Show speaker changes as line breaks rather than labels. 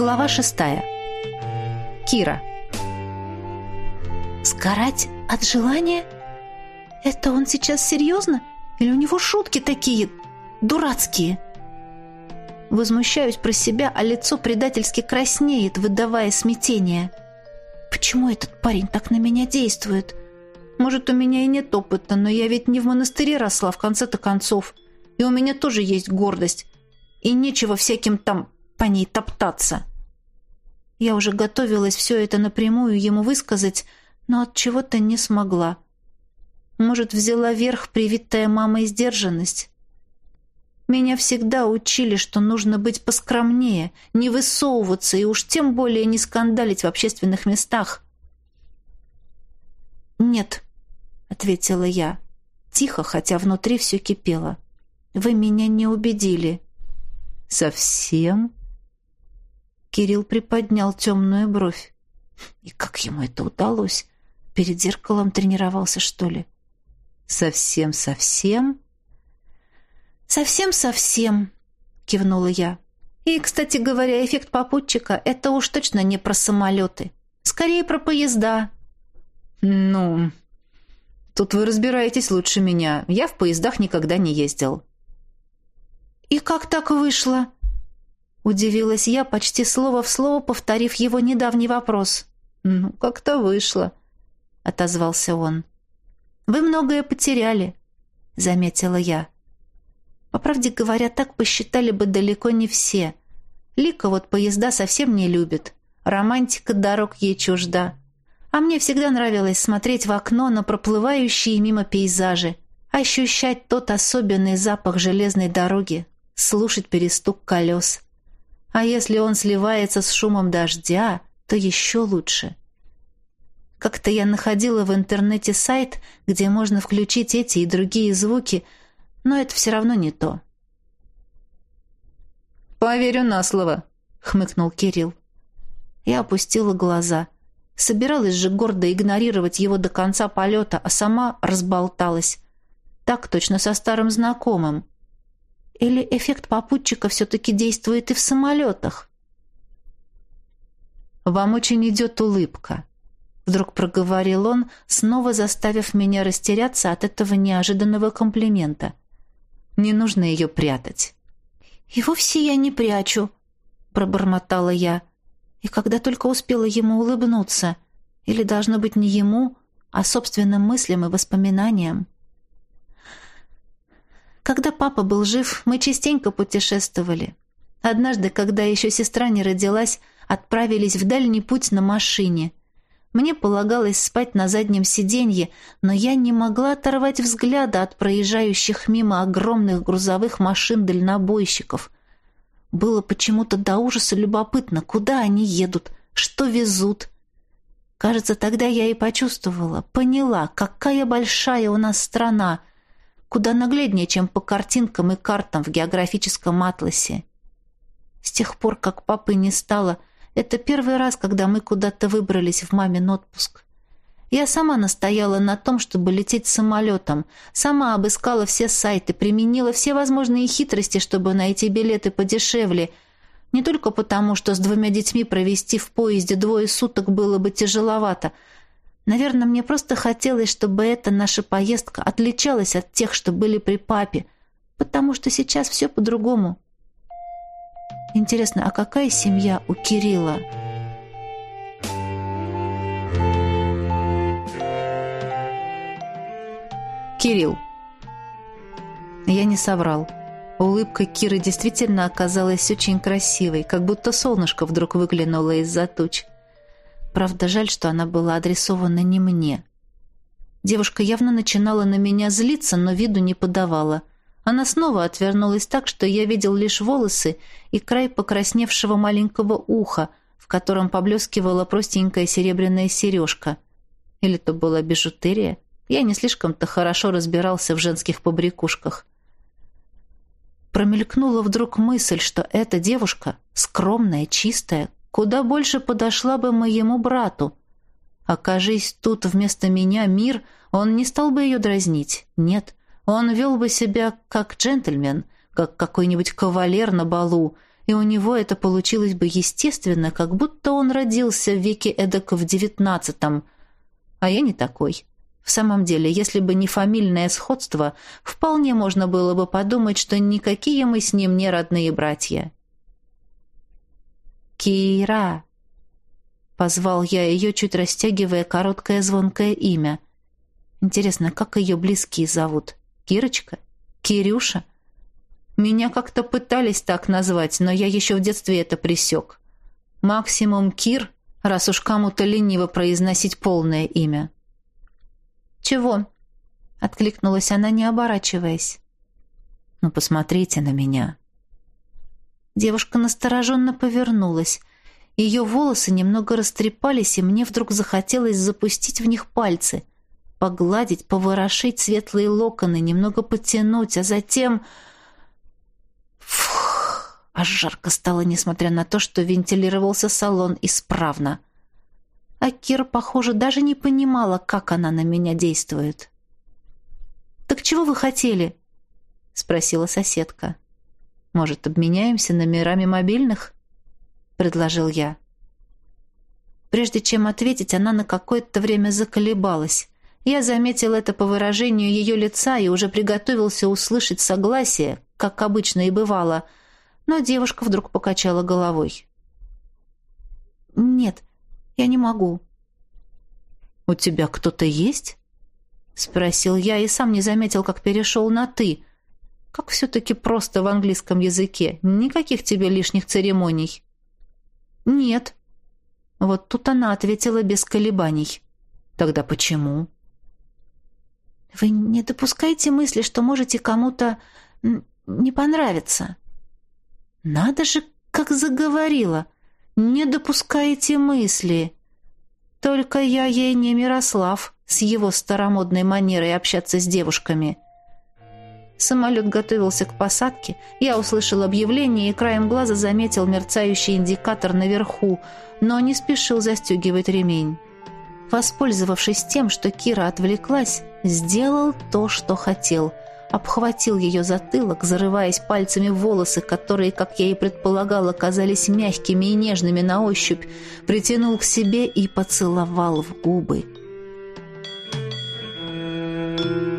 Глава шестая. Кира. Сгорать от желания? Это он сейчас серьезно? Или у него шутки такие дурацкие? Возмущаюсь про себя, а лицо предательски краснеет, выдавая смятение. Почему этот парень так на меня действует? Может, у меня и нет опыта, но я ведь не в монастыре росла в конце-то концов. И у меня тоже есть гордость. И нечего всяким там по ней топтаться. Я уже готовилась все это напрямую ему высказать, но от чего-то не смогла. Может, взяла верх привитая мамой сдержанность. Меня всегда учили, что нужно быть поскромнее, не высовываться и уж тем более не скандалить в общественных местах. «Нет», — ответила я, тихо, хотя внутри все кипело. «Вы меня не убедили».
«Совсем?» Кирилл приподнял темную бровь. И как ему это удалось? Перед зеркалом тренировался, что ли? Совсем-совсем?
Совсем-совсем, кивнула я. И, кстати говоря, эффект попутчика — это уж точно не про самолеты. Скорее про поезда.
Ну, тут вы разбираетесь лучше меня. Я в поездах никогда не ездил.
И как так вышло? Удивилась я, почти слово в слово повторив его недавний вопрос.
«Ну, как-то вышло», — отозвался он.
«Вы многое потеряли», — заметила я. По правде говоря, так посчитали бы далеко не все. Лика вот поезда совсем не любит. Романтика дорог ей чужда. А мне всегда нравилось смотреть в окно на проплывающие мимо пейзажи, ощущать тот особенный запах железной дороги, слушать перестук колес. А если он сливается с шумом дождя, то еще лучше. Как-то я находила в интернете сайт, где можно включить эти и другие звуки, но это все равно не то.
«Поверю на слово», — хмыкнул Кирилл.
Я опустила глаза. Собиралась же гордо игнорировать его до конца полета, а сама разболталась. Так точно со старым знакомым. Или эффект попутчика все-таки действует и в самолетах?
«Вам очень идет улыбка», — вдруг проговорил он, снова заставив меня растеряться от этого неожиданного комплимента. «Не нужно ее прятать».
«И вовсе я не прячу», — пробормотала я. И когда только успела ему улыбнуться, или должно быть не ему, а собственным мыслям и воспоминаниям. Когда папа был жив, мы частенько путешествовали. Однажды, когда еще сестра не родилась, отправились в дальний путь на машине. Мне полагалось спать на заднем сиденье, но я не могла оторвать взгляда от проезжающих мимо огромных грузовых машин-дальнобойщиков. Было почему-то до ужаса любопытно, куда они едут, что везут. Кажется, тогда я и почувствовала, поняла, какая большая у нас страна — куда нагляднее, чем по картинкам и картам в географическом атласе. С тех пор, как папы не стало, это первый раз, когда мы куда-то выбрались в мамин отпуск. Я сама настояла на том, чтобы лететь самолетом, сама обыскала все сайты, применила все возможные хитрости, чтобы найти билеты подешевле, не только потому, что с двумя детьми провести в поезде двое суток было бы тяжеловато – Наверное, мне просто хотелось, чтобы эта наша поездка отличалась от тех, что были при папе, потому что сейчас все по-другому. Интересно, а какая семья у Кирилла?
Кирилл. Я не соврал. Улыбка Киры действительно оказалась очень красивой, как будто солнышко вдруг выглянуло из-за туч. Правда, жаль, что она была адресована не мне. Девушка явно начинала на меня злиться, но виду не подавала. Она снова отвернулась так, что я видел лишь волосы и край покрасневшего маленького уха, в котором поблескивала простенькая серебряная сережка. Или то была бижутерия? Я не слишком-то хорошо разбирался в женских побрякушках. Промелькнула вдруг мысль, что эта девушка, скромная, чистая, куда больше подошла бы моему брату. Окажись тут вместо меня мир, он не стал бы ее дразнить. Нет, он вел бы себя как джентльмен, как какой-нибудь кавалер на балу,
и у него это получилось бы естественно, как будто он родился в веке эдак в девятнадцатом. А я не такой. В самом деле, если бы не фамильное сходство, вполне можно было бы подумать, что никакие мы с ним не родные братья. «Кира!» — позвал я ее, чуть растягивая короткое звонкое имя. «Интересно, как ее близкие зовут? Кирочка? Кирюша?» Меня как-то пытались так назвать, но я еще в детстве это пресек. Максимум Кир, раз уж кому-то лениво произносить полное имя. «Чего?» — откликнулась она, не оборачиваясь. «Ну, посмотрите на меня». Девушка настороженно повернулась. Ее волосы немного растрепались, и мне вдруг захотелось запустить в них пальцы, погладить, поворошить светлые локоны, немного подтянуть, а затем... Фух, аж жарко стало, несмотря на то, что вентилировался салон исправно. — а Кира, похоже, даже не понимала, как она на меня действует. «Так чего вы хотели?» — спросила соседка. «Может, обменяемся номерами мобильных?» — предложил я. Прежде чем ответить, она на какое-то время заколебалась. Я заметил это по выражению ее лица и уже приготовился услышать согласие, как обычно и бывало, но девушка вдруг покачала головой. «Нет, я не могу. У тебя кто-то есть? спросил я и сам не заметил, как перешел на ты. Как все таки просто в английском языке. Никаких тебе лишних церемоний. Нет. Вот тут она ответила без колебаний. Тогда почему? Вы не допускаете мысли, что можете кому-то не понравиться. Надо же, как заговорила. Не допускаете мысли. Только я ей не Мирослав с его старомодной манерой общаться с девушками. Самолет готовился к посадке. Я услышал объявление и краем глаза заметил мерцающий индикатор наверху, но не спешил застегивать ремень. Воспользовавшись тем, что Кира отвлеклась, сделал то, что хотел. Обхватил ее затылок, зарываясь пальцами в волосы, которые, как я и предполагал, оказались мягкими и нежными на ощупь, притянул к себе и поцеловал в губы. Thank you.